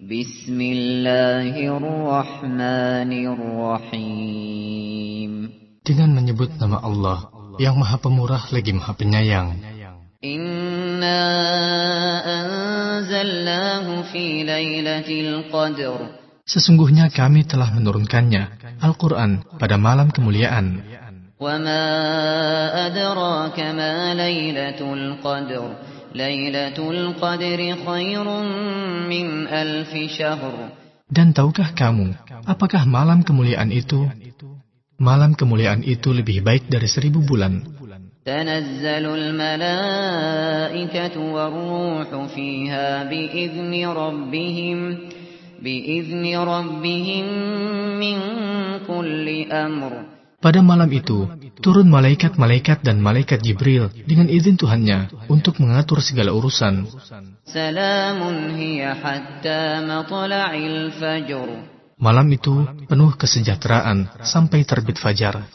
Bismillahirrahmanirrahim. Dengan menyebut nama Allah yang Maha Pemurah lagi Maha Penyayang. Inna anzalnahu fi lailatul qadr. Sesungguhnya kami telah menurunkannya, Al-Quran, pada malam kemuliaan. وَمَا أَدْرَاكَ مَا لَيْلَةُ الْقَدْرِ Lailatul Qadri khairun min alfi syahr. dan tahukah kamu, apakah malam kemuliaan itu? Malam kemuliaan itu lebih baik dari seribu bulan. Tanazzalul malaikatu warruhu fiha biizni Pada malam itu, turun malaikat-malaikat dan malaikat Jibril dengan izin Tuhannya untuk mengatur segala urusan. Malam itu penuh kesejahteraan sampai terbit fajar.